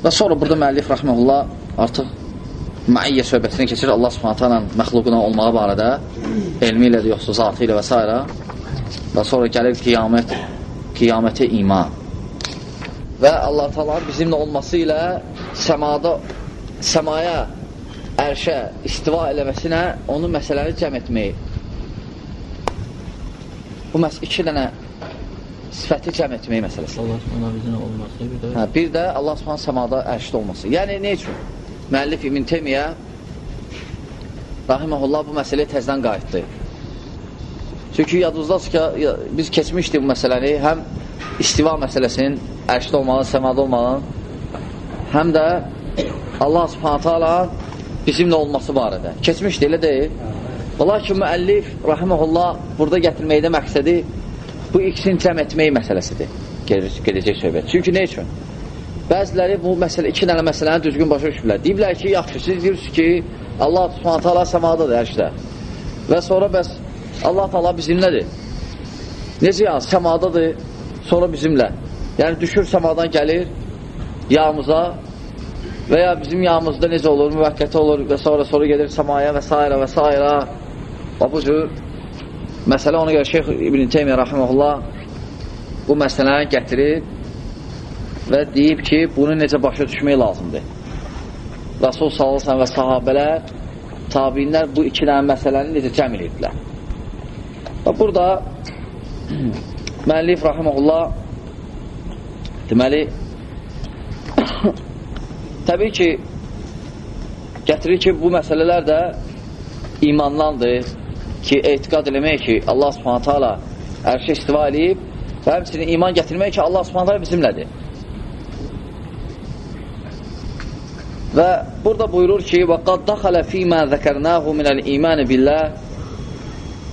Və sonra burada müəllif rəhməhullah artıq məiyyə söhbətinə keçir Allah subhanətə ilə məxluquna olmağı barədə elmi ilə də yoxsa zatı ilə və s. Və sonra gəlir qiyamət, qiyamətə iman. Və Allah talanın bizimlə olması ilə səmada, səmaya, ərşə istiva eləməsinə onun məsələni cəm etməyi. Bu məs iki dənə sifəti cəm etmək məsələsi. Allah subhanahu olması, bir də Hə, bir də Allah subhanahu səmada ərşdə olması. Yəni, nə üçün? Müəllif İbn Temiyyə rahiməhullah bu məsələyə təzdən qayıtdı. Çünki yadınızdasın ki, biz keçmişdik bu məsələni, həm istiva məsələsinin ərşdə olmağın, səmada olmağın, həm də Allah subhanətə ala bizimlə olması barədə. Keçmişdi, elə deyil. Lakin müəllif, rahiməhullah, burada gətirməkdə məqsədi bu ikisini cəm etmək məsələsidir. Ged- Gedəcək söhbət. Çünki nə üçün? Bəziləri bu məsələ, iki dənə məsələni düzgün başa düşürlər. Deyiblər ki, yaxşı, siz deyirsiniz ki, Allah subhanətə ala səmadadır ərşdə. Və sonra bəs Allah Taala bizimlədir. Necə yəni? Səmadadır, sonra bizimlə. Yəni düşür səmadan gəlir yağımıza və ya bizim yağımızda necə olur, müvəqqəti olur və sonra sonra gedir səmaya və s. və s. Və bu cür məsələ ona görə Şeyx İbn Teymiyyə rahimehullah bu məsələni gətirib və deyib ki, bunu necə başa düşmək lazımdır. Rasul sallallahu və sahabelər, təbiinlər bu iki dənə məsələni necə cəm edirdilər. Və burada müəllif rahimehullah deməli təbii ki gətirir ki, bu məsələlər də imandandır ki, etiqad eləmək ki, Allah subhanətə ala ərşə istiva edib və həmçinin iman gətirmək ki, Allah subhanətə ala bizimlədir. Və burada buyurur ki, وَقَدْ دَخَلَ فِي مَا ذَكَرْنَاهُ مِنَ الْإِيمَانِ بِاللّٰهِ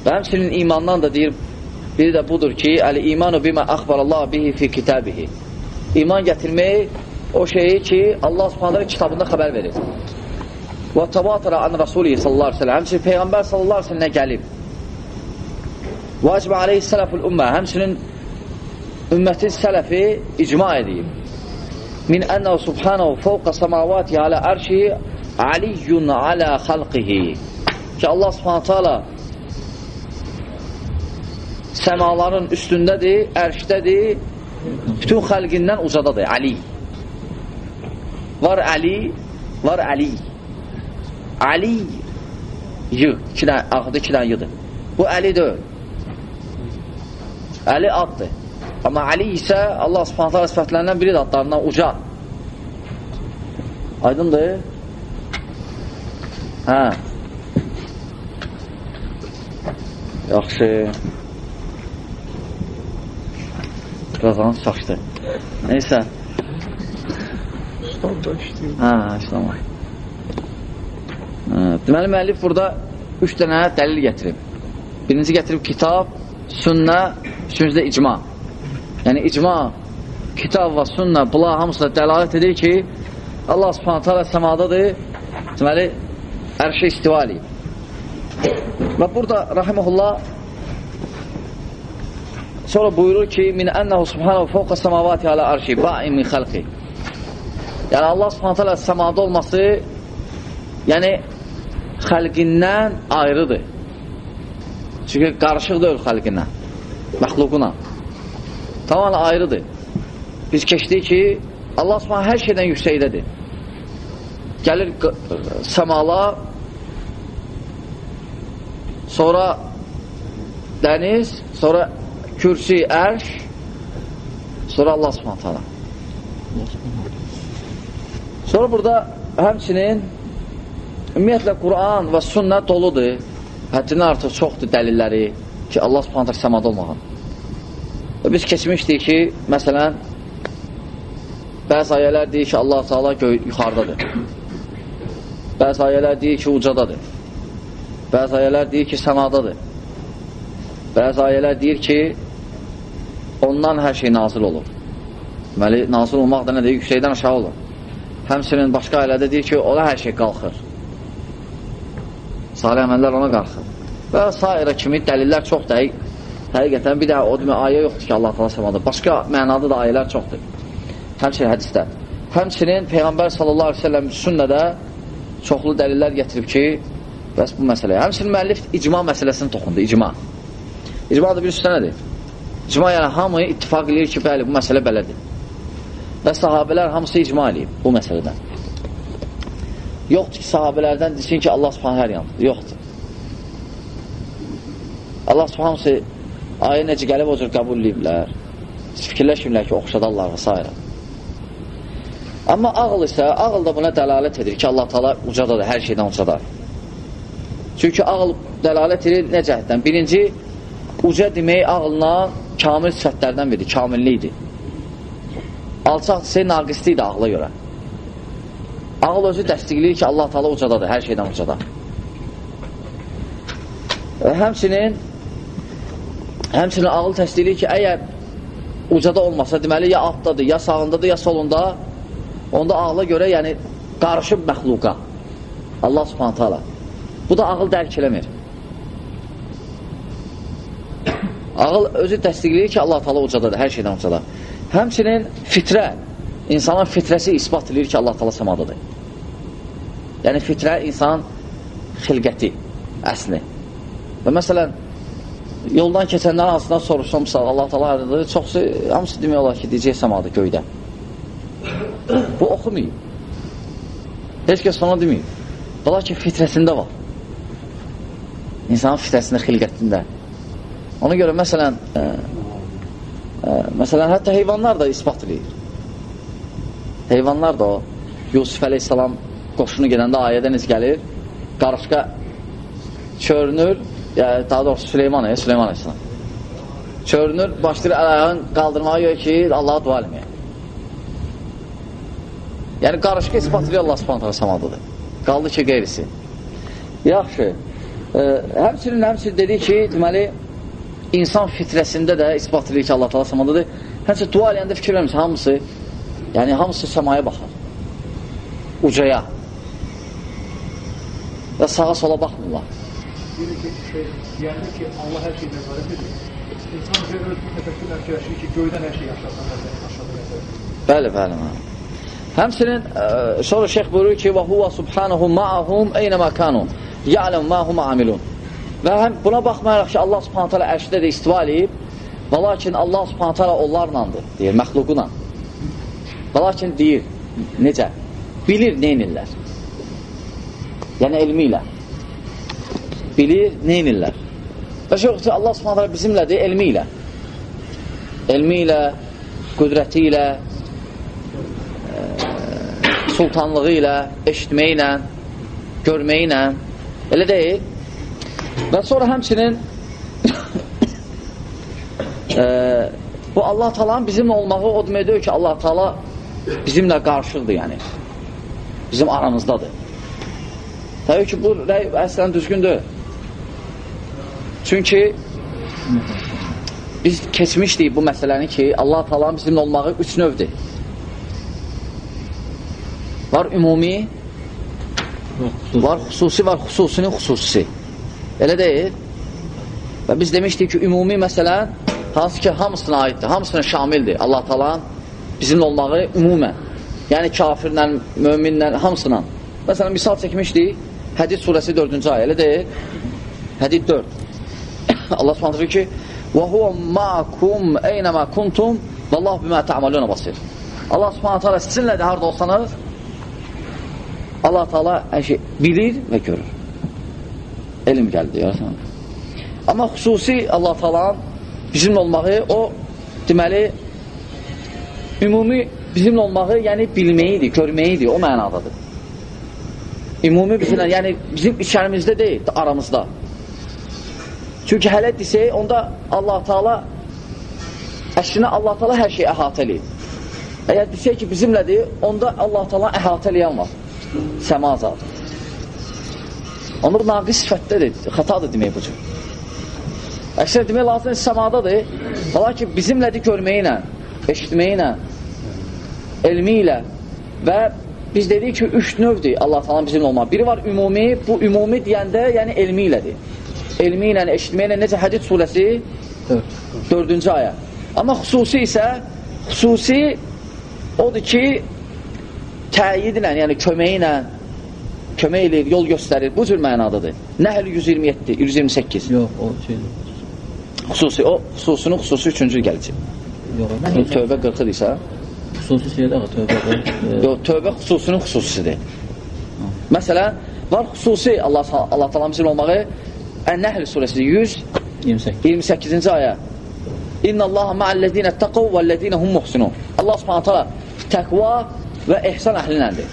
Və həmçinin imandan da deyir, biri də budur ki, Əl-imanu bimə əxbarallah bihi fi kitabihi İman gətirmək o şeyi ki, Allah subhanələ kitabında xəbər verir. Və təvatara an Rasulih sallallahu aleyhi ve sellem Həmçinin Peyğəmbər sallallahu aleyhi ve sellemə gəlib. Və əcmə aleyhi sələfül ümmə Həmçinin ümmətin sələfi icma edib. Min ənəhu subhanahu fəvqə səmavati alə ərşi aliyyun alə xalqihi Ki Allah subhanətə alə səmaların üstündədir, ərşdədir, bütün xəlqindən ucadadır, Ali. Var Ali, var Ali. Ali y, iki dənə, axıda iki dənə yıdır. Bu Əli deyil. Əli addır. Amma Ali isə Allah subhanətə alə sifətlərindən biridir adlarından uca. Aydındır? Hə. Yaxşı. Birazdan çaşdı. Neysə. Hə. Hə, deməli, müəllif burada üç dənə dəlil gətirib. Birinci gətirib kitab, sünnə, üçüncü də icma. Yəni, icma, kitab və sünnə, bunlar hamısına dəlalət edir ki, Allah subhanətə alə səmadadır, deməli, ərşə istiva eləyib. Və burada, rahiməhullah, sonra buyurur ki, min ənəhu subhanahu fəvqə səmavati alə arşi, ba'in min xəlqi. Yəni, Allah subhanətə alə səmada olması, yəni, xəlqindən ayrıdır. Çünki qarışıq deyil xəlqindən, məxluquna. Tamam ayrıdır. Biz keçdik ki, Allah subhanə hər şeydən yüksəkdədir. Gəlir səmala, sonra dəniz, sonra kürsi, ərş, sonra Allah subhanə. Sonra burada həmçinin ümumiyyətlə Quran və sünnə doludur. Həddindən artıq çoxdur dəlilləri ki, Allah subhanətə səmada olmağın. Və biz keçmişdik ki, məsələn, bəzi ayələr deyir ki, Allah Teala yuxarıdadır. Bəzi ayələr deyir ki, ucadadır. Bəzi ayələr deyir ki, səmadadır. Bəzi ayələr deyir ki, ondan hər şey nazil olur. Deməli, nazil olmaq da nədir? Yüksəkdən aşağı olur. Həmsinin başqa ayələrdə deyir ki, ona hər şey qalxır. Salih əməllər ona qalxır. Və sairə kimi dəlillər çox dəqiq. Həqiqətən bir də o demə ayə yoxdur ki, Allah təala səmada. Başqa mənada da ayələr çoxdur. Həmçinin hədisdə. həmçinin Peyğəmbər sallallahu aleyhi ve sellem sünnədə çoxlu dəlillər gətirib ki, bəs bu məsələyə. Həmçinin müəllif icma məsələsini toxundu, icma. İcma da bir üstə nədir? İcma yəni hamı ittifaq edir ki, bəli, bu məsələ belədir. Və sahabələr hamısı icma eləyib bu məsələdən. Yoxdur ki, sahabələrdən desin ki, Allah subhanə hər yandır. Yoxdur. Allah subhanəsi ayə necə gəlib o cür qəbul ediblər. Fikirləşmirlər ki, oxşadarlar və s. Amma ağıl isə, ağıl da buna dəlalət edir ki, Allah taala ucadadır, hər şeydən ucadır. Çünki ağıl dəlalət edir nə cəhətdən? Birinci, uca demək ağılına kamil sifətlərdən biridir, kamillikdir. Alçaq desə, naqislikdir ağla görə. Ağıl özü dəstəkləyir ki, Allah taala ucadadır, hər şeydən ucadır. Və həmçinin həmçinin ağıl təsdiqləyir ki, əgər ucada olmasa, deməli, ya altdadır, ya sağındadır, ya solunda, onda ağla görə, yəni, qarışıb məxluqa. Allah subhanətə ala. Bu da ağıl dərk eləmir. Ağıl özü təsdiqləyir ki, Allah taala ucadadır, hər şeydən ucadadır. Həmçinin fitrə, insanın fitrəsi ispat edir ki, Allah taala səmadadır. Yəni, fitrə insan xilqəti, əsli. Və məsələn, yoldan keçənlərin arasından soruşsam, Allah taala hərədir, çoxsu, hamısı demək olar ki, deyəcək səmadır göydə. Bu oxumayıb. Heç kəs ona deməyib. Bala ki, fitrəsində var. İnsanın fitrəsində, xilqətində. Ona görə, məsələn, ə, ə, məsələn, hətta heyvanlar da ispat edir. Heyvanlar da o, Yusuf əleyhissalam qoşunu gedəndə ayədə necə gəlir? Qarışqa çörünür, yəni, daha doğrusu Süleyman, e, Süleyman əleyhissalam. Çörünür, başlayır əl-ayağın qaldırmağa görə ki, Allaha dua eləməyə. Yəni, qarışqa ispat edir Allah subhanətə samadıdır. Qaldı ki, qeyrisi. Yaxşı. E, həmçinin, həmçinin dedi ki, deməli, insan fitrəsində də ispat edir ki, Allah təala səmadadır. Həmçə dua eləyəndə fikir vermirsə, hamısı, yəni hamısı səmaya baxar. Ucaya. Və sağa sola baxmırlar. Deyir ki, şey, deyəndə ki, Allah hər şeyi nəzarət edir. İnsan bir öz təfəkkürlə fikirləşir ki, göydən hər şey aşağıdan Bəli, bəli. bəli. Həmçinin ə, sonra şeyx buyurur ki, və huva subhanahu ma'ahum eynəmə kanu ya'lem ma hum amilun. Və həm buna baxmayaraq ki, Allah subhanahu taala ərşdə də istiva eləyib, və lakin Allah subhanahu taala onlarlandır, deyir, məxluquna. Və lakin deyir, necə? Bilir neynirlər. Yəni elmi ilə. Bilir neynirlər. Və şey Allah taala bizimlədir, elmi ilə. Elmi ilə, qüdrəti ilə, sultanlığı ilə, eşitməyi ilə, görməyi ilə, elə deyil. Və sonra həmçinin e, bu Allah talanın bizimlə olmağı o deməkdir ki, Allah tala bizimlə qarşıdır, yəni. Bizim aramızdadır. Təbii ki, bu rəy əslən düzgündür. Çünki biz keçmişdik bu məsələni ki, Allah talanın bizimlə olmağı üç növdür. Var ümumi, var xüsusi, var xüsusinin xüsusi. Elə deyil. Və biz demişdik ki, ümumi məsələn, hansı ki, hamısına aiddir, hamısına şamildir. Allah talan bizimlə olmağı ümumən. Yəni kafirlə, möminlə, hamısına. Məsələn, misal çəkmişdik, Hədid surəsi 4-cü ayə, elə deyil? Hədid 4. Allah subhanətdir ki, وَهُوَ مَعَكُمْ اَيْنَمَا كُنْتُمْ وَاللّٰهُ بِمَا تَعْمَلُونَ بَصِرٍ Allah subhanətə alə sizinlə də harada olsanız, Allah Taala hər şey bilir və görür. Elm gəldi, yarsan. Amma xüsusi Allah Taala'nın bizimlə olmağı o deməli ümumi bizimlə olmağı, yəni bilməyidir, görməyidir, o mənadadır. Ümumi bizimlə, yəni bizim içərimizdə deyil, aramızda. Çünki hələ desək, onda Allah Taala əslində Allah Taala hər şeyi əhatə eləyir. Əgər desək ki, bizimlədir, onda Allah Taala əhatə eləyən var səma zadı. Onda bu naqis sifətdədir, xətadır demək bu cür. Əksər demək lazımdır, səmadadır. Hala ki, bizimlədir görməyi ilə, eşitməyi ilə, elmi ilə və biz dedik ki, üç növdür Allah falan bizimlə olmaq. Biri var ümumi, bu ümumi deyəndə, yəni elmi ilədir. Elmi ilə, eşitməyi ilə, necə Hədid surəsi? Dördüncü ayə. Amma xüsusi isə, xüsusi odur ki, təyidlə, yəni köməyi ilə kömək eləyir, yol göstərir. Bu cür mənadadır. Nəhl 127, 128. Yox, o şeydir. Xüsusi, o xüsusunu xüsusi üçüncü gələcək. Yox, Tövbə 40 isə, xüsusi şeydir ağa, tövbə var. E, yox, tövbə xüsusinin xüsusisidir. Məsələn, var xüsusi Allah Allah təala bizim olmağı Ən-Nəhl surəsi 100 28. 28-ci ayə. İnnallaha ma'allezine taqav vellezine hum muhsinun. Allah Subhanahu taala təqva və ehsan əhlinəndir.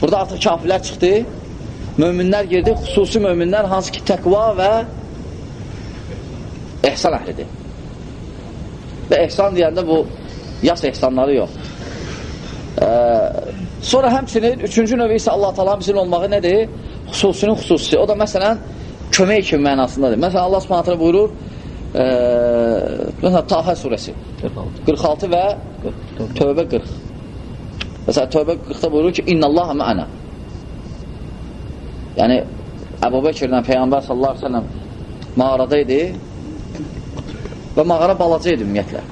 Burada artıq kafirlər çıxdı. Möminlər girdi, xüsusi möminlər hansı ki təqva və ehsan əhlidir. Və ehsan deyəndə bu yas ehsanları yox. Ee, sonra həmçinin üçüncü növü isə Allah Taala bizim olmağı nədir? Xüsusinin xüsusi. O da məsələn kömək kimi mənasındadır. Məsələn Allah Subhanahu taala buyurur, e, məsələn Taha surəsi 46. 46 və 44. Tövbə 40. Məsələn Tövbə 40-da buyurur ki, İnnallaha ma'ana. Yəni Əbu Bəkirlə Peyğəmbər sallallahu əleyhi və səlləm mağarada idi və mağara balaca idi ümumiyyətlə.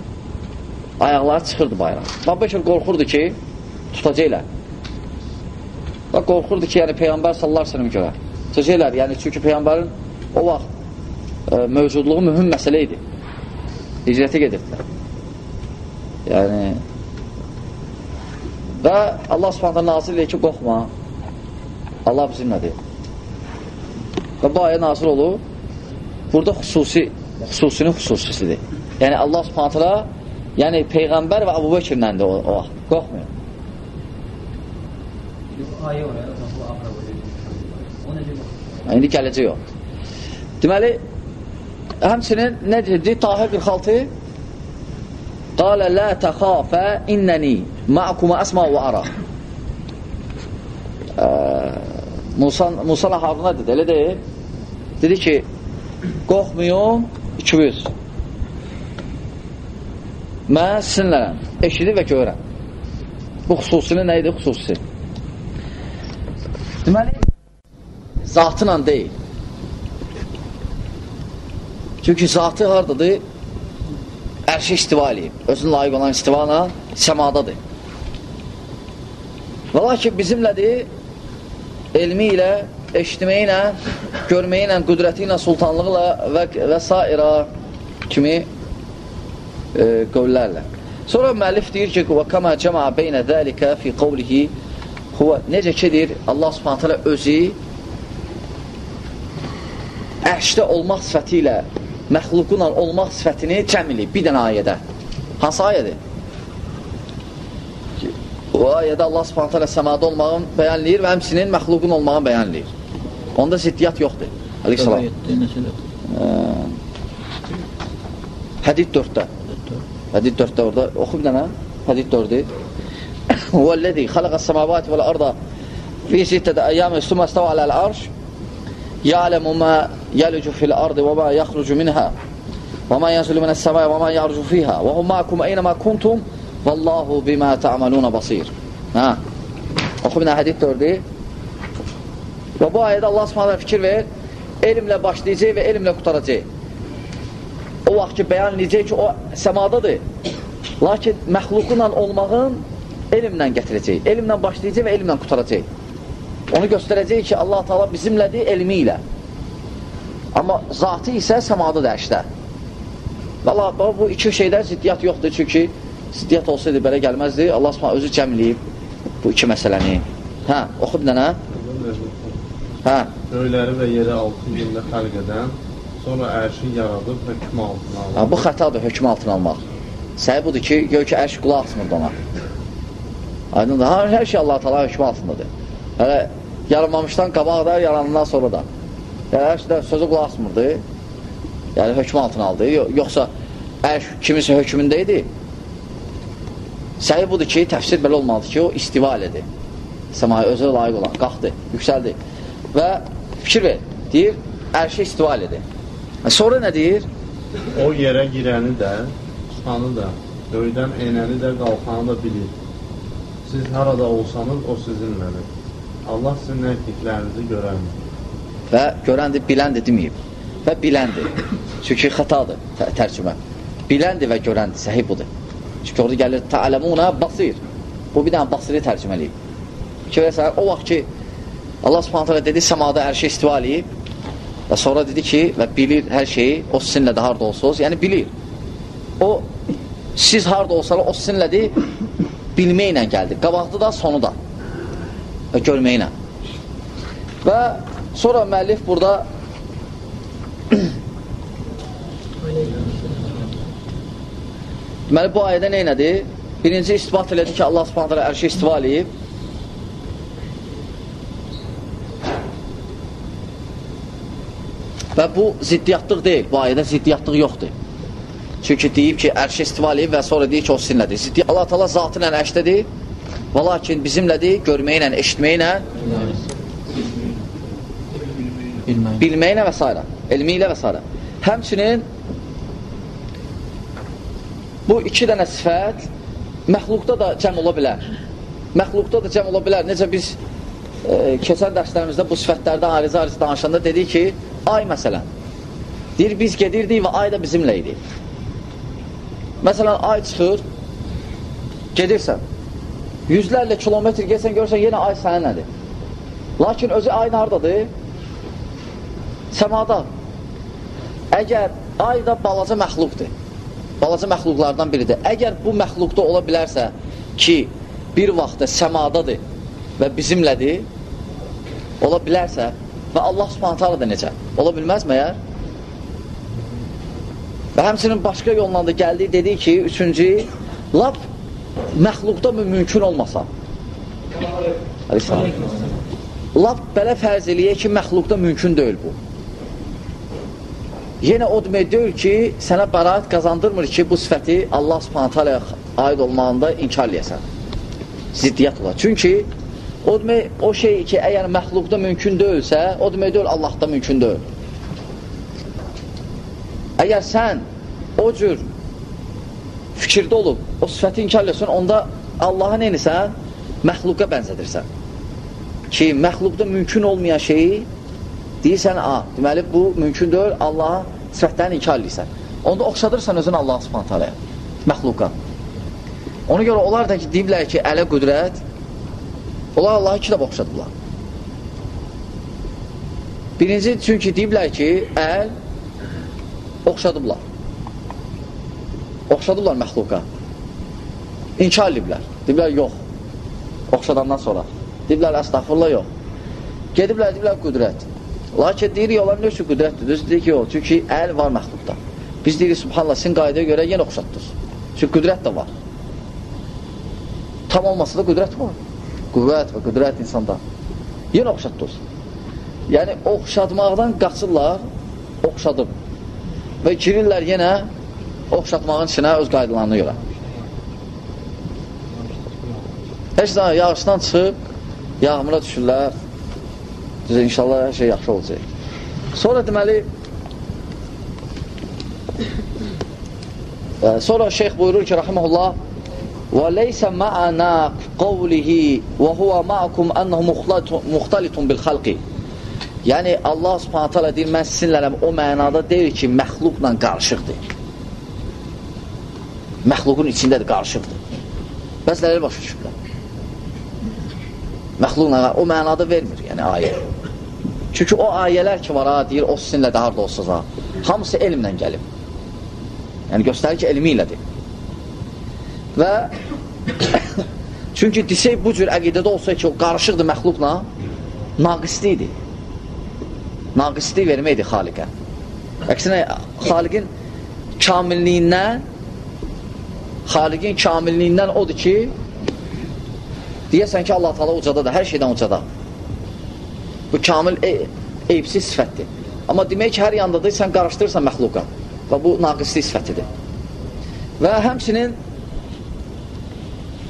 Ayaqları çıxırdı bayrağa. Əbu Bəkir qorxurdu ki, tutacaqlar. Və qorxurdu ki, yəni Peyğəmbər və səlləm görə. Tutacaqlar, yəni çünki Peyğəmbərin o vaxt e, mövcudluğu mühüm məsələ idi. Hicrətə gedirdilər. Yəni və Allah Subhanahu nazil edir ki, qorxma. Allah bizimlədir. Və bu ayə nazil olur. Burada xüsusi, xüsusinin xüsusisidir. Yəni Allah Subhanahu taala yəni peyğəmbər və Əbubəkirləndir o, o vaxt. Qorxmayın. İndi gələcək o. Deməli, həmçinin nə dedi? Tahir 46 Qalə lə təxafə innəni ma'kuma əsma və ara ə, Musa, Musa Haruna dedi, elə deyil? Dedi ki, qorxmuyum, 200 Mən sizinlənəm, eşidib və görəm. Bu xüsusi nə idi? Xüsusi. Deməli, zatıyla deyil. Çünki zatı hardadır? Ərşi istiva eləyib. Özün layiq olan istivana səmadadır. Və lakin bizimlədir elmi ilə görməyi ilə, qüdrəti ilə, sultanlığı ilə və, və s. kimi e, qövlərlə. Sonra müəllif deyir ki, kəmə cəmə beynə dəlikə fi qavlihi huvə, necə ki deyir, Allah subhanətələ özü ərşdə olmaq sifəti ilə məxluqunla olmaq sifətini cəm eləyib bir dənə ayədə. Hansı ayədir? O ayədə Allah subhanət hələ səmada olmağın bəyanlayır və həmsinin məxluqun olmağın bəyanlayır. Onda ziddiyyat yoxdur. Aleyhissalam. Hədid 4-də. Hədid 4-də orada. Oxu bir dənə. Hədid 4-dür. Huvəl-ləzi xaləqəs səmavati vəl-arda fi sittədə əyyamı sümmə stəvə aləl-arş يعلم ما يلج في الأرض وما يخرج منها وما ينزل من السماء وما يعرج فيها وهم معكم أينما كنتم والله بما تعملون بصير ha. Oxu binə hədid 4-dür. Və bu ayədə Allah subhanələ fikir ver, elmlə başlayacaq və elmlə qutaracaq. O vaxt ki, bəyan edəcək ki, o səmadadır. Lakin məxluqunla olmağın elmlə gətirəcək. Elmlə başlayacaq və elmlə qutaracaq. Onu göstərəcək ki, Allah Taala bizimlədir elmi ilə. Amma zatı isə səmada dərşdə. Valla bu iki şeydən ziddiyyat yoxdur, çünki ziddiyyat olsaydı belə gəlməzdi. Allah Subhanahu özü cəmləyib bu iki məsələni. Hə, oxu bir dənə. Hə. Göyləri və yeri altı gündə xəlq edən, sonra ərşi yaradıb hökm altına alır. Ha, bu xətadır, hökm altına almaq. Səhi budur ki, gör ki, ərş qulaq asmırdı ona. Aydındır, ha, hər şey Allah Taala hökm altındadır. Hələ yaranmamışdan qabaq da, yaranandan sonra da. Yəni, ərş də sözü qulaq asmırdı. Yəni, hökm altına aldı. Yoxsa ərş kimisə hökmündə idi. Səhi budur ki, təfsir belə olmalıdır ki, o istiva elədi. Səmaya özə layiq olan, qalxdı, yüksəldi. Və fikir ver, deyir, ərşə istiva elədi. Sonra nə deyir? O yerə girəni də, çıxanı da, göydən enəni də, qalxanı da bilir. Siz harada olsanız, o sizinlədir. Allah sizin nə etdiklərinizi görəndir. Və görəndir, biləndir deməyib. Və biləndir. Çünki xətadır tə tərcümə. Biləndir və görəndir, səhih budur. Çünki orada gəlir, təələmuna basir. Bu bir dənə basiri tərcümə eləyib. Ki, o vaxt ki, Allah subhanət hələ dedi, səmada hər şey istiva eləyib və sonra dedi ki, və bilir hər şeyi, o sizinlə də harada olsunuz, yəni bilir. O, siz harada olsalar, o sizinlədir, bilməklə gəldi. Qabaqdı da, sonu da və görməklə. Və sonra müəllif burada Deməli, bu ayədə nə nədir? Birinci ispat elədi ki, Allah subhanət hələ ərşi istiva eləyib. Və bu ziddiyyatlıq deyil. Bu ayədə ziddiyyatlıq yoxdur. Çünki deyib ki, ərşi istiva eləyib və sonra deyir ki, o sizinlədir. Ziddi Allah tala zatı ilə ərşdədir. Və lakin bizimlədir, görməklə, eşitməklə, bilməklə və s. Elmi ilə və s. Həmçinin bu iki dənə sifət məxluqda da cəm ola bilər. Məxluqda da cəm ola bilər. Necə biz e, keçən dərslərimizdə bu sifətlərdən ayrıca-ayrıca danışanda dedik ki, ay məsələn, deyir, biz gedirdik və ay da bizimlə idi. Məsələn, ay çıxır, gedirsən, yüzlərlə kilometr geçsən, görsən, yenə ay səninlədir. Lakin özü ay haradadır? Səmada. Əgər ay da balaca məxluqdur, balaca məxluqlardan biridir. Əgər bu məxluqda ola bilərsə ki, bir vaxtda səmadadır və bizimlədir, ola bilərsə və Allah subhanətə da necə? Ola bilməz məyər? Və həmsinin başqa yolla da gəldi, dedi ki, üçüncü, lap məxluqda mümkün olmasa. Lap belə fərz eləyək ki, məxluqda mümkün deyil bu. Yenə o demək deyil ki, sənə bəraət qazandırmır ki, bu sifəti Allah subhanətə aləyə aid olmağında inkar eləyəsən. Ziddiyyət olar. Çünki o demək, o şey ki, əgər məxluqda mümkün deyilsə, o demək deyil, Allahda mümkün deyil. Əgər sən o cür fikirdə olub, o sifəti inkar eləsən, onda Allaha neynisən? Məxluqa bənzədirsən. Ki, məxluqda mümkün olmayan şeyi deyirsən, a, deməli, bu mümkün deyil, Allaha sifətlərini inkar edirsən. Onda oxşadırsan özün Allah subhanət aləyə, məxluqa. Ona görə onlar da ki, deyiblər ki, ələ qüdrət, onlar Allahı iki dəfə oxşadıblar. Birinci, çünki deyiblər ki, əl oxşadıblar. Oxşadıblar məxluqa. İnkar ediblər. Deyiblər, yox. Oxşadandan sonra. Deyiblər, əstəğfurullah, yox. Gediblər, deyiblər, qüdrət. Lakin deyir, onlar nə üçün qüdrətdir? Düz deyir ki, yox. Çünki əl var məxluqda. Biz deyirik, subhanallah, sizin qaydaya görə yenə oxşatdınız. Çünki qüdrət də var. Tam olmasa da qüdrət var. Qüvvət və qüdrət insanda. Yenə oxşatdınız. Yəni, oxşatmaqdan qaçırlar, oxşadım. Və girirlər yenə oxşatmağın içinə öz qaydalarına görə. Heç də yağışdan çıxıb, yağmura düşürlər. Düzə, inşallah hər şey yaxşı olacaq. Sonra deməli, sonra şeyx buyurur ki, Və leysə ma'ana qavlihi və huwa ma'akum annahu muxtalitun bil xalqi. Yəni Allah Subhanahu taala deyir mən sizinlələm o mənada deyir ki, məxluqla qarışıqdır. Məxluqun içindədir, qarışıqdır. Bəziləri başa düşüblər. Məxluqla o mənada vermir, yəni ayə. Çünki o ayələr ki var, ha, deyir, o sizinlə də harda olsanız ha. Hamısı elmlə gəlib. Yəni göstərir ki, elmi ilədir. Və çünki desək bu cür əqidədə olsa ki, o qarışıqdır məxluqla, naqislidir. Naqislik verməkdir xaliqə. Əksinə, xaliqin kamilliyindən xaliqin kamilliyindən odur ki, deyəsən ki, Allah Taala ucadadır, hər şeydən ucada. Bu kamil e eyibsiz sifətdir. Amma demək ki, hər yandadır, sən qarışdırırsan məxluqa və bu naqislik sifətidir. Və həmçinin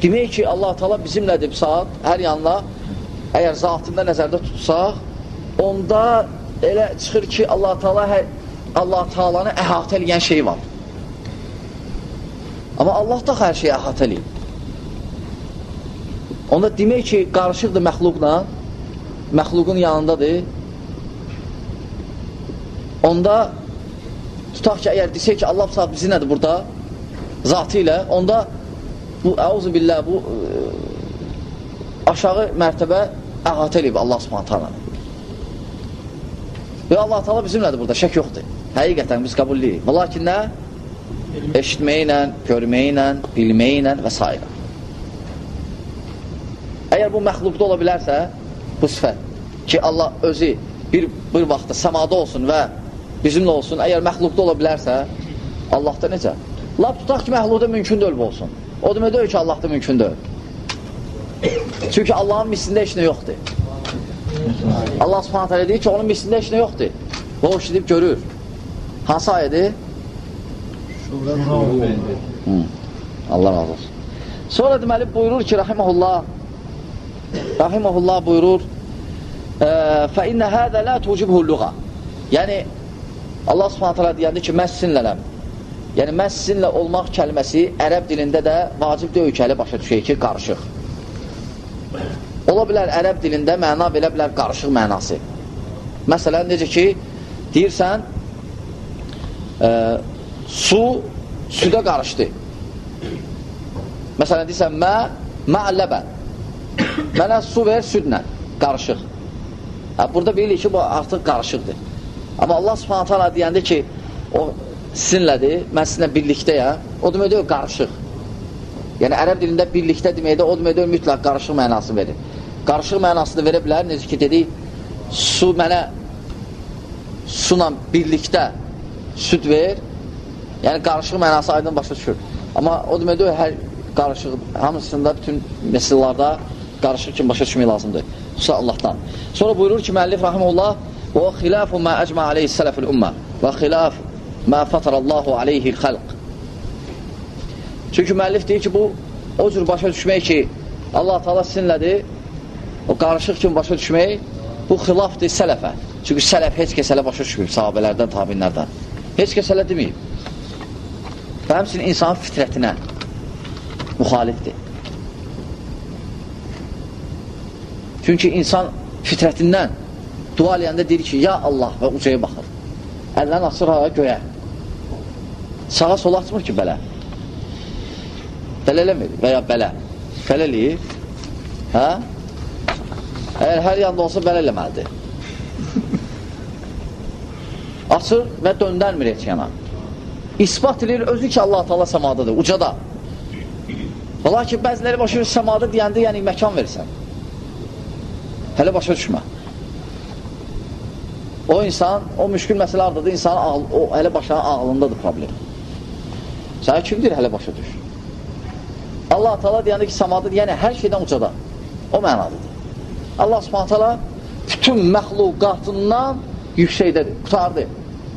demək ki, Allah Taala bizimlədir saat, hər yanla əgər zatında nəzərdə tutsaq, onda elə çıxır ki, Allah Taala hər Allah Taalanı əhatə edən şey var. Amma Allah da hər şeyi əhatə eləyib. Onda demək ki, qarışıqdır məxluqla, məxluqun yanındadır. Onda tutaq ki, əgər desək ki, Allah saat bizi nədir burada? Zatı ilə, onda bu, əuzu billah, bu aşağı mərtəbə əhatə edib Allah subhanət hala. Və Allah taala bizimlədir burada, şək yoxdur. Həqiqətən biz qəbul edirik. Və lakin nə? Eşitməklə, görməklə, bilməklə və s. Əgər bu məxluqda ola bilərsə, bu sifət ki, Allah özü bir, bir vaxtda səmada olsun və bizimlə olsun, əgər məxluqda ola bilərsə, Allahda necə? Lab tutaq ki, məxluqda mümkün deyil bu olsun. O demək deyil ki, Allahda mümkün deyil. Çünki Allahın mislində heç nə yoxdur. Allah subhanət hələ deyir ki, onun mislində heç nə yoxdur. Və o işləyib görür. Hansı ayədir? Hmm. Allah razı olsun. Sonra deməli buyurur ki, rahiməhullah, rahiməhullah buyurur, fə innə hədə lə tucibhulluğa. Yəni, Allah subhanət hələ deyəndə ki, mən sizinlələm. Yəni, mən sizinlə olmaq kəlməsi ərəb dilində də vacib ki, başa düşək ki, qarışıq. Ola bilər ərəb dilində məna belə bilər qarışıq mənası. Məsələn, necə ki, deyirsən, e, su südə qarışdı. Məsələn, deyirsən, mə, məəlləbə. Mənə su ver südlə, qarışıq. Hə, burada bilirik ki, bu artıq qarışıqdır. Amma Allah subhanət hala deyəndə ki, o sizinlədir, mən sizinlə birlikdəyəm, o demək deyil, qarışıq. Yəni, ərəb dilində birlikdə deməkdə, o demək deyil, mütləq qarışıq mənası verir. Qarışıq mənasını verə bilər, necə ki, dedik, su mənə suyla birlikdə süd ver, yəni qarışıq mənası aydın başa düşür. Amma o demək deyil, hər qarışıq, hamısında bütün mesillarda qarışıq kimi başa düşmək lazımdır. Xüsusə Allahdan. Sonra buyurur ki, müəllif rahimullah və xilafu mə əcmə aleyhi sələfül ümmə və xilaf mə fatarallahu aleyhi xəlq. Çünki müəllif deyir ki, bu o cür başa düşmək ki, Allah Taala sizinlədir, o qarışıq kimi başa düşmək, bu xilafdır sələfə. Çünki sələf heç kəs elə başa düşməyib, sahabələrdən, tabinlərdən. Heç kəs elə deməyib. Və həmçinin insanın fitrətinə müxalifdir. Çünki insan fitrətindən dua eləyəndə deyir ki, ya Allah və ucaya baxır. Əllərini açır hava göyə. Sağa sola açmır ki, belə. Belə eləmir və ya belə. Belə eləyir. Hə? Əgər hər yanda olsa belə eləməlidir. Açır və döndərmir heç yana. İspat edir özü ki, Allah-u Teala səmadadır, ucada. Ola ki, bəziləri başa səmada deyəndə, yəni məkan versən. Hələ başa düşmə. O insan, o müşkül məsələ ardadır, insan ağl, o hələ başa ağlındadır problem. Sənə kimdir hələ başa düş? Allah Taala deyəndə ki, samadır, yəni hər şeydən ucada. O mənadadır. Allah Subhanahu taala bütün məxluqatından yüksəkdədir, qutardı.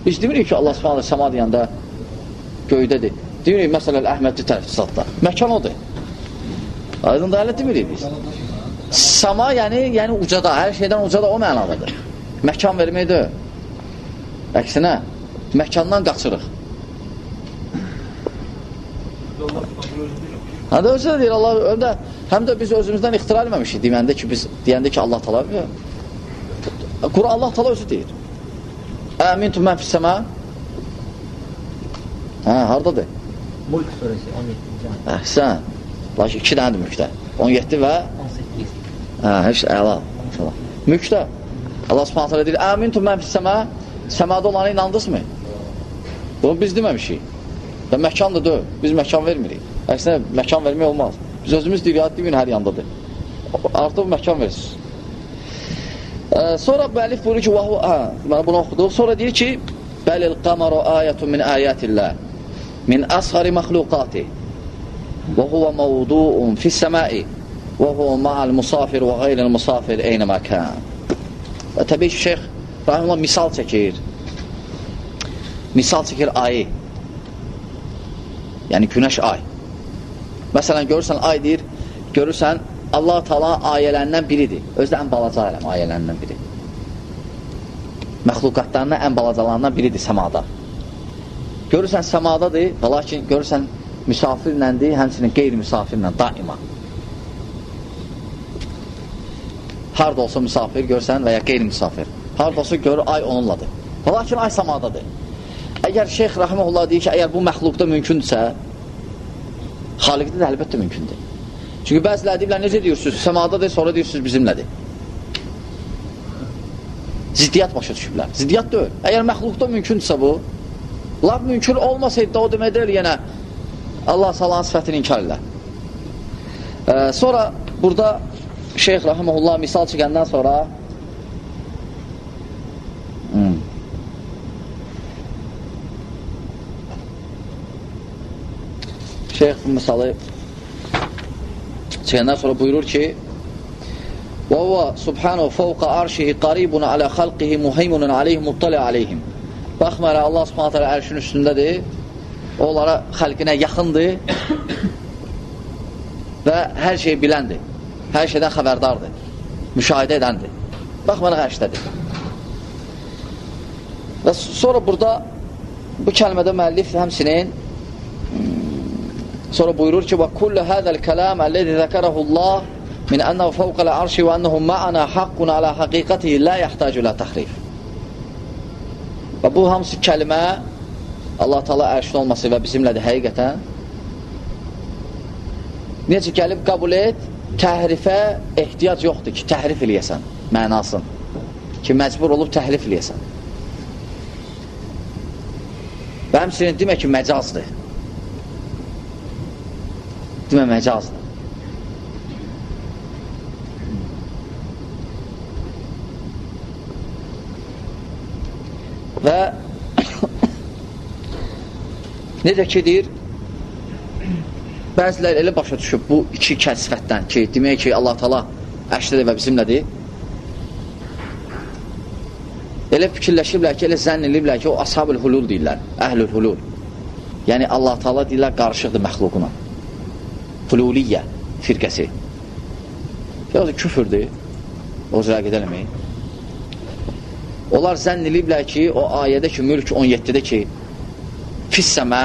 Biz demirik ki, Allah Subhanahu səma deyəndə göydədir. Demirik, məsələn, Əhmədli tərəfsatda. Məkan odur. Aydın da hələ demirik biz. Sama yəni, yəni ucada, hər şeydən ucada o mənadadır. Məkan verməkdir. Əksinə, məkandan qaçırıq. Hə də özü də deyir Allah, öndə, həm də biz özümüzdən ixtira etməmişik deməndə ki, biz deyəndə ki, Allah tala Quran Allah tala özü deyir. Əmintu mən fissəmə Hə, haradadır? Mulk surəsi 17-ci ayə. Əhsən. Lakin iki dənədir mülkdə. 17 və 18. hə, heç əla. İnşallah. Mülkdə. Allah Subhanahu taala deyir: "Amintu men fis-səma" Səmada olana inandınızmı? Bunu biz deməmişik. Və məkan da deyil. Biz məkan vermirik. Əksinə məkan vermək olmaz. Biz özümüz deyir, yad deyin hər yandadır. Artıq məkan verirsiniz. Ee, sonra müəllif buyurur ki, vahu, hə, bunu oxuduq. Sonra deyir ki, Bəlil qamaru ayətun min ayətillah min asğari məxluqati və huvə mavduun fis-səmai və huvə ma'al musafir və qeyril musafir eynəmə kən. Və təbii ki, şeyx Rahimullah misal çəkir. Misal çəkir ayı. Yəni günəş ay. Məsələn, görürsən ay deyir, görürsən Allah Taala ayələrindən biridir. Özü də ən balaca aləm ayələrindən biri. Məxluqatlarından ən balacalarından biridir səmada. Görürsən səmadadır, lakin görürsən müsafirləndir, həmçinin qeyri-müsafirlə daima. Harada olsa müsafir görsən və ya qeyri-müsafir. Harada olsa görür ay onunladır. Lakin ay səmadadır. Əgər Şeyx Rəhməhullah deyir ki, əgər bu məxluqda mümkündürsə, xaliqdə də əlbəttə mümkündür. Çünki bəziləri deyiblər, necə deyirsiniz? Səmadadır, sonra deyirsiniz bizimlədir. Ziddiyyət başa düşüblər. Ziddiyyət deyil. Əgər məxluqda mümkündürsə bu, laf mümkün olmasaydı da o demək deyil, yenə Allah salan sifətini inkar edirlər. Ee, sonra burada Şeyh Rahimullah misal çəkəndən sonra hmm. Şeyh bu misalı çəkəndən sonra buyurur ki وَهُوَ سُبْحَانَهُ فَوْقَ عَرْشِهِ قَرِيبٌ عَلَى خَلْقِهِ مُهَيْمُنٌ عَلَيْهِ مُطَّلِعَ عَلَيْهِمْ Baxmayaraq Allah subhanət hələ ərşin üstündədir onlara xəlqinə yaxındır və hər şey biləndir hər şeydən xəbərdardır müşahidə edəndir baxmayaraq ərşdədir və sonra burada bu kəlmədə müəllif həmsinin sonra buyurur ki və kullu hədəl kələm əlləzi zəkərəhullah min ənəhu fəvqələ arşi və ənəhu ma'ana haqqun alə həqiqətihi lə yəxtəc ilə təxrif və bu hamısı kəlmə Allah Taala ərşin olması və bizimlədir həqiqətən. Necə gəlib qəbul et? Təhrifə ehtiyac yoxdur ki, təhrif eləyəsən mənasın. Ki, məcbur olub təhrif eləyəsən. Və həmsinin demək ki, məcazdır demə məcazdır və necə ki deyir bəzilər elə başa düşüb bu iki kəsfətdən ki demək ki Allah tala əşlidir və bizimlədir elə fikirləşiblər ki elə zənn ediblər ki o ashab-ül hulul deyirlər əhlül hulul yəni Allah tala deyirlər qarışıqdır məxluquna hululiyyə firqəsi. Da küfürdür. O cürə gedələmək Onlar zənn ediblər ki, o ayədə ki, mülk 17-də ki, fissəmə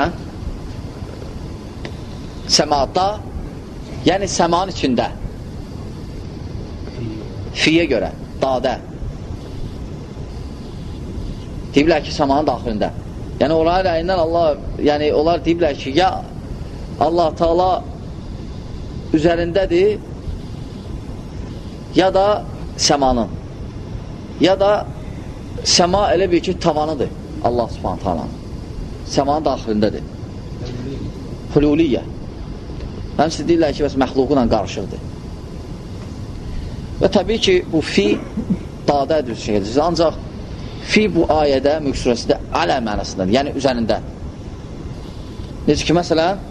səmada yəni səmanın içində. Fiyə görə, dadə. Deyiblər ki, səmanın daxilində yəni onların əyindən Allah yəni onlar deyiblər ki, ya Allah Taala üzərindədir ya da səmanın ya da səma elə bir ki, tavanıdır Allah subhanət halanın. Səmanın daxilindədir. Hululiyyə. Həmsi deyirlər ki, bəs məxluqla qarışıqdır. Və təbii ki, bu fi dadə düz şəkildir. Ancaq fi bu ayədə, mülk surəsində alə mənasındadır, yəni üzərində. Necə ki, məsələn,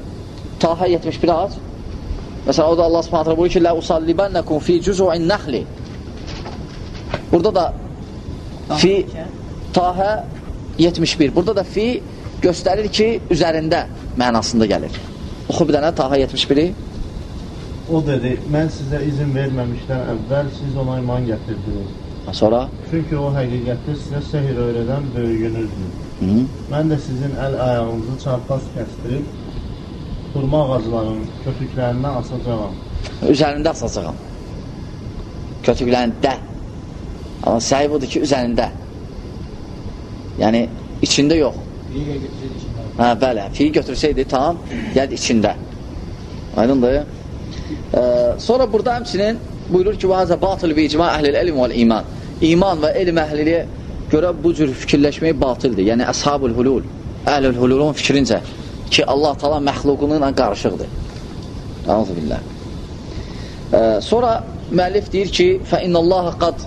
Taha 71 aç. Məsələn, o da Allah subhanətlə buyur ki, Lə usallibənəkum fi cüzu'in nəxli. Burada da Fi Tahə 71. Burada da fi göstərir ki, üzərində mənasında gəlir. Oxu bir dənə Tahə 71-i. O dedi, mən sizə izin verməmişdən əvvəl siz ona iman gətirdiniz. Sonra? Çünki o həqiqətdə sizə sehir öyrədən böyüyünüzdür. Hı. Mən də sizin əl ayağınızı çarpaz kəstirib, xurma ağaclarının kötüklərindən asacağam. Üzərində asacağam. Kötüklərində. Amma səhib odur ki, üzərində. Yəni, içində yox. Hə, bəli, fiil götürsəydi tam, yəni içində. Aydındır. Ee, sonra burada həmçinin buyurur ki, vəzə batıl bi icma əhlil elm vəl iman. İman və elm əhliliyə görə bu cür fikirləşmək batıldır. Yəni, əshabul hulul, əhlül hululun fikrincə ki, Allah tala məxluqununla qarışıqdır. Əuzu billah. Ee, sonra müəllif deyir ki, fə innallaha qad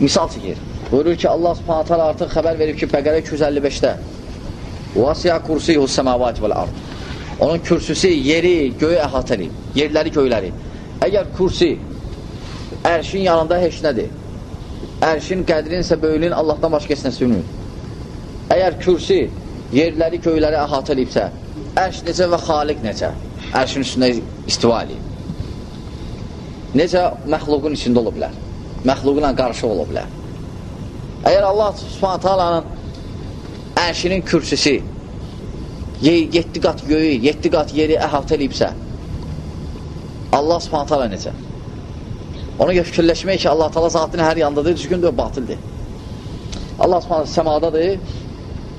misal çəkir. Buyurur ki, Allah subhanət hala artıq xəbər verib ki, Bəqərə 255-də Vasiya kursiyuhu səmavati vəl ard Onun kürsüsü yeri, göyü əhatə edib. Yerləri, göyləri. Əgər kursi ərşin yanında heç nədir. Ərşin qədrin isə böyülün Allahdan başqa heç nəsi ünür. Əgər kürsi yerləri, göyləri əhatə edibsə, ərş necə və xaliq necə? Ərşin üstündə istiva edib. Necə məxluqun içində ola bilər? məxluqla qarışıq ola bilər. Əgər Allah subhanətə alanın ərşinin kürsüsü 7 qat göyü, 7 qat yeri əhatə eləyibsə, Allah subhanətə ala necə? Ona görə fikirləşmək ki, Allah tala zatının hər yandadır, düzgündür, batildir. Allah subhanətə səmadadır,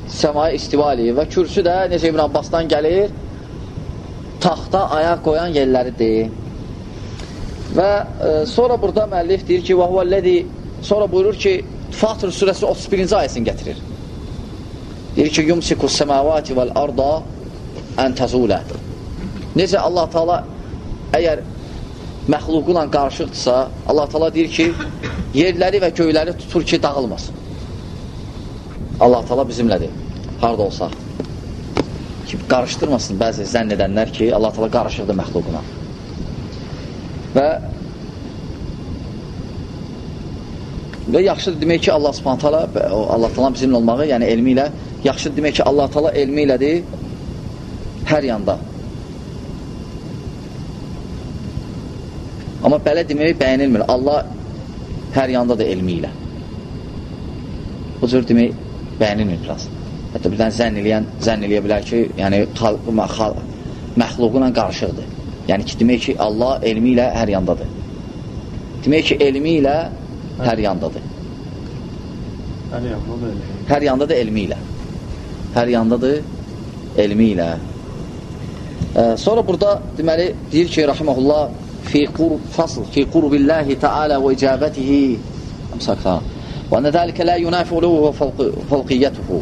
səmaya istiva eləyir və kürsü də necə İbn Abbasdan gəlir, taxta ayaq qoyan yerləridir. Və e, sonra burada müəllif deyir ki, və huvəlləzi sonra buyurur ki, Fatır surəsi 31-ci ayəsini gətirir. Deyir ki, yumsikus səmavati vəl arda ən təzulə. Necə Allah Taala əgər məxluqla qarışıqdırsa, Allah Taala deyir ki, yerləri və göyləri tutur ki, dağılmasın. Allah Taala bizimlədir. Harda olsaq. Ki, qarışdırmasın bəzi zənn edənlər ki, Allah Taala qarışıqdır məxluquna. Və və yaxşıdır demək ki, Allah Subhanahu taala Allah Taala bizimlə olmağı, yəni elmi ilə yaxşıdır demək ki, Allah Taala elmi ilədir hər yanda. Amma belə demək bəyənilmir. Allah hər yanda da elmi ilə. Bu cür demək bəyənilmir biraz. Hətta birdən zənn eləyən zənn eləyə bilər ki, yəni xalq, xalq məxluqla qarışıqdır. Yəni ki, demək ki, Allah elmi ilə hər yandadır. Demək ki, elmi ilə hər yandadır. Hər yandadır elmi. Hər yandadır elmi ilə. Hər yandadır elmi ilə. Ee, sonra burada deməli deyir ki, rahimehullah fi qurb fasl fi qurbillahi taala və icabatihi amsakha. Və zalika la yunafi uluhu və fawqiyyatuhu.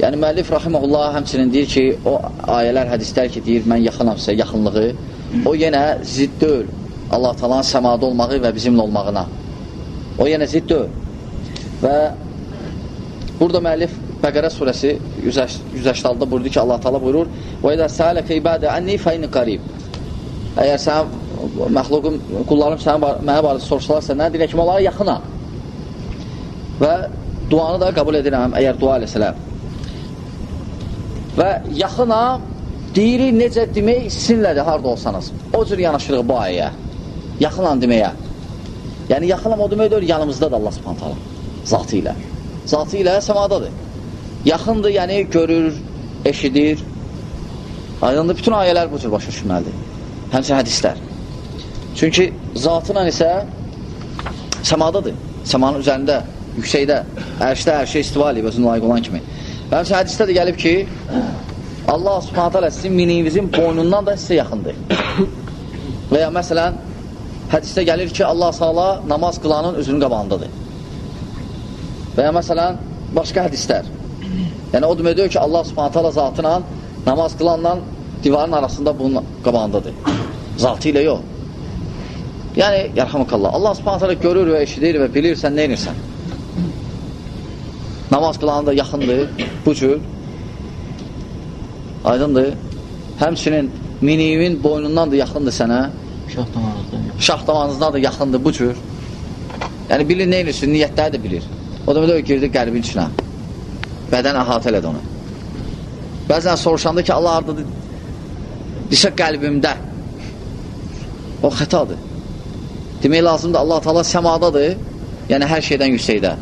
Yəni müəllif rahimehullah həmçinin deyir ki, o ayələr, hədislər ki, deyir mən yaxınamsa, yaxınlığı o yenə zidd deyil. Allah Taala'nın səmada olmağı və bizimlə olmağına. O yenə zidd deyil. Və burada müəllif Bəqərə surəsi 186-da buyurdu ki, Allah Taala buyurur: "Və izə sələkə ibadə anni fa inni qarib." Əgər sən məxluqum, qullarım sənə mənə barədə soruşsalarsa, nə deyək ki, onlara yaxınam. Və duanı da qəbul edirəm, əgər dua eləsələr. Və yaxınam deyirik necə demək sizinlədir, harada olsanız. O cür yanaşırıq bu ayəyə. Yaxınam deməyə. Yəni, yaxınam o demək deyil, yanımızdadır Allah subhanət hala. Zatı ilə. Zatı ilə səmadadır. Yaxındır, yəni görür, eşidir. Aydındır, bütün ayələr bu cür başa düşməlidir. Həmçə hədislər. Çünki zatla isə səmadadır. Səmanın üzərində, yüksəkdə, ərşdə hər şey istiva edib, özünə layiq olan kimi. Həmçə hədisdə də gəlib ki, Allah subhanət hələ sizin miniyinizin boynundan da sizə yaxındır. Və ya məsələn, hədisdə gəlir ki, Allah sağla namaz qılanın üzünün qabağındadır. Və ya məsələn, başqa hədislər. Yəni, o demək ki, Allah subhanət hələ zatına namaz qılanla divarın arasında bunun qabağındadır. Zatı ilə yox. Yəni, yarhamukallah, Allah subhanət hələ görür və eşidir və bilir sən nə inirsən. Namaz qılanı da yaxındır, bu cür. Aydındır. Həmçinin minivin boynundan da yaxındır sənə. Şah damarınızdan. Şah damarınızdan da yaxındır bu cür. Yəni, bilir nə inirsin, niyyətləri də bilir. O da belə girdi qəlbin içinə. Bədən əhatə elədi onu. Bəzən soruşanda ki, Allah ardadır, desə qəlbimdə. O xətadır. Demək lazımdır, Allah Taala səmadadır, yəni hər şeydən yüksəkdə.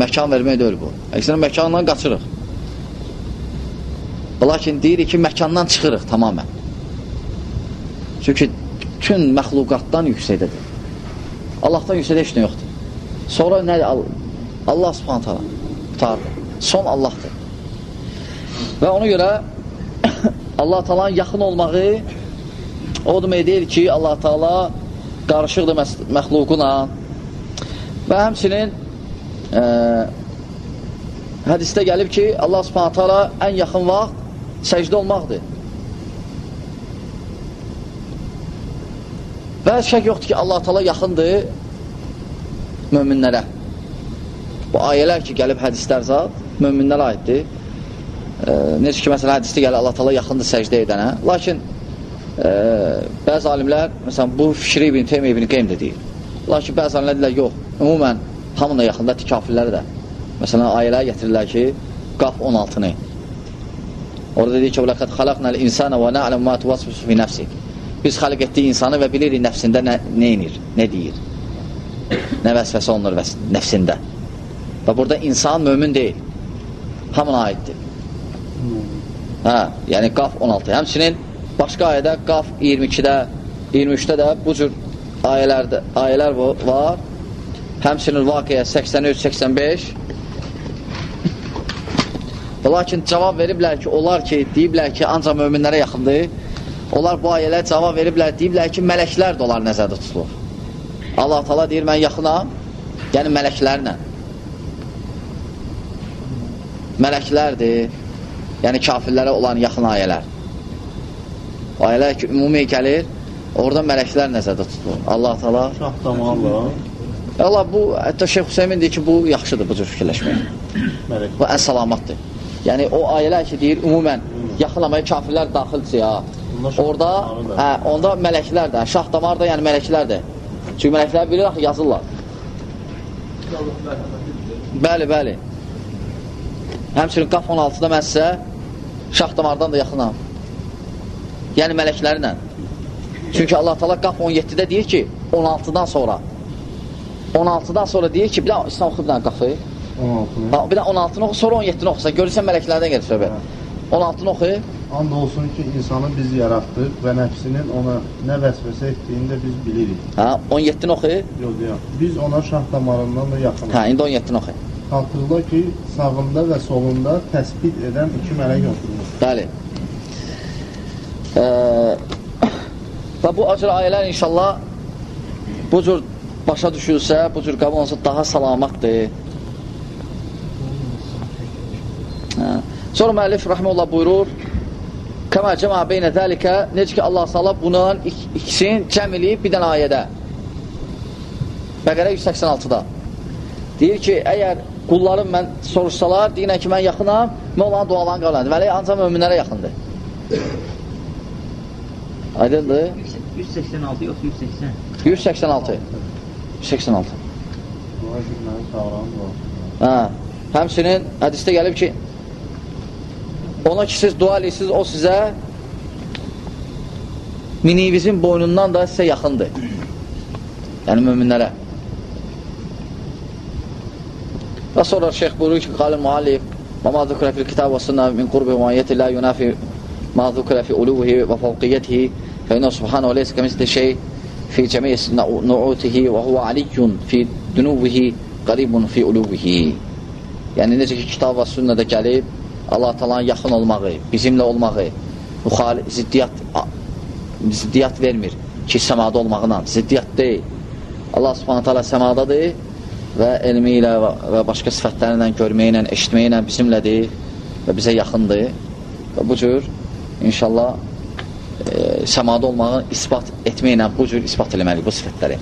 Məkan vermək deyil bu. Əksinə məkandan qaçırıq. Lakin deyirik ki, məkandan çıxırıq tamamən. Çünki bütün məxluqatdan yüksəkdədir. Allahdan yüksəkdə heç nə yoxdur. Sonra nədir? Allah subhanət hala qutardı. Son Allahdır. Və ona görə Allah Taala'nın yaxın olmağı o demək deyil ki, Allah Taala qarışıqdır məxluquna və həmçinin e, hədisdə gəlib ki, Allah Subhanahu taala ən yaxın vaxt səcdə olmaqdır. Və şək yoxdur ki, Allah Taala yaxındır möminlərə. Bu ayələr ki, gəlib hədislər zat möminlərə aiddir. E, necə ki, məsələn, hədisdə gəlir Allah Taala yaxındır səcdə edənə. Lakin e, bəzi alimlər, məsələn, bu fikri İbn Teymiyyə İbn Qeym də deyir. Lakin bəzi alimlər deyirlər, yox, ümumən Hamına yaxında kafirlər də. Məsələn, ayələr gətirirlər ki, qaf 16-nı. Orada deyir ki, "Vəqəd xalaqnal insana və na'lamu ma tuwaswisu fi nafsi." Biz xalq etdik insanı və bilirik nəfsində nə, nə inir, nə deyir. Nə vəsvəsə olunur vəs nəfsində. Və burada insan mömin deyil. Hamına aiddir. Hə, yəni qaf 16. Həmçinin başqa ayədə qaf 22-də, 23-də də bu cür ayələrdə ayələr var Həmçinin vaqiyə 83-85 Və lakin cavab veriblər ki, onlar ki, deyiblər ki, ancaq möminlərə yaxındır. Onlar bu ayələr cavab veriblər, deyiblər ki, mələklər də onlar nəzərdə tutulur. Allah Taala deyir, mən yaxınam, yəni mələklərlə. Mələklərdir, yəni kafirlərə olan yaxın ayələr. O ayələr ki, ümumi gəlir, orada mələklər nəzərdə tutulur. Allah Taala Şah damarla Allah bu, hətta Şeyx Hüseymin deyir ki, bu yaxşıdır bu cür fikirləşmək. Bu ən salamatdır. Yəni, o ayələr ki, deyir, ümumən, yaxınlamaya kafirlər daxildir ya. Orada, hə, onda mələklər də, şah damar da, yəni mələklərdir. Çünki mələklər bilir, axı, yazırlar. Bəli, bəli. Həmçinin qaf 16-da mən sizə şah damardan da yaxınam. Yəni mələklərlə. Çünki Allah Taala qaf 17-də deyir ki, 16-dan sonra 16-dan sonra deyir ki, bir daha İslam oxu bir dənə qafı. 16-nı. Ha, Bir də 16-nı oxu, sonra 17-ni oxusan. Görürsən mələklərdən gəlir söhbət. 16-nı oxu. And olsun ki, insanı biz yaratdıq və nəfsinin ona nə vəsvəsə etdiyini də biz bilirik. Hə, 17-ni oxu. Yox, yox. Biz ona şah damarından da yaxınıq. Hə, indi 17-ni oxu. Xatırla ki, sağında və solunda təsbit edən iki mələk oturmur. Bəli. Ee, və bu acır ayələr inşallah bu cür başa düşülsə, bu cür qəbul olunsa daha salamatdır. Hə. Sonra müəllif rəhməllah buyurur Kəmə cəmə beynə dəlikə necə ki Allah salab bunun ik ikisini cəm eləyib bir dənə ayədə Bəqərə 186-da deyir ki, əgər qullarım mən soruşsalar, deyinə ki, mən yaxınam mən onların dualarını qəbul edir. Vəli ancaq möminlərə yaxındır. Aydındır? 186 yox 180. 186. 186. Dua ki, mənim sağlam var. Hə. Həmçinin hədisdə gəlib ki, ona ki siz dua edirsiniz, o sizə minivizin boynundan da sizə yaxındır. Yəni möminlərə. Və sonra şeyx buyurur ki, qalil muallif və ma zükürə fil kitab və sünnə min qurbi və ayyəti la yunafi ma zükürə fi uluvihi və fəvqiyyətihi fə inə subhanə və leysə kəmisli şey fi cəmiyyəs nu'utihi və huvə aliyyun fi dünuvihi qaribun fi uluvihi Yəni necə ki, kitab və sünnədə gəlib Allah talanın yaxın olmağı, bizimlə olmağı müxali, ziddiyyat, ziddiyyat vermir ki, səmada olmağına, ziddiyyat deyil. Allah subhanət hala səmadadır və elmi ilə və başqa sifətləri ilə, görməyi ilə, eşitməyi ilə bizimlədir və bizə yaxındır. Və bu cür, inşallah, e, səmada olmağını ispat etməklə bu cür ispat eləməliyik bu sifətləri.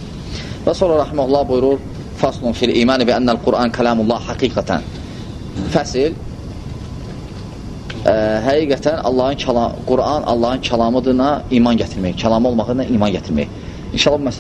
Və sonra rəhməllah buyurur, Faslun fil imani bi ennəl Qur'an kəlamullah haqiqətən. Fəsil ə, həqiqətən Allahın kəlamı, Qur'an Allahın kəlamıdığına iman gətirmək, kəlamı olmağına iman gətirmək. İnşallah bu məsələ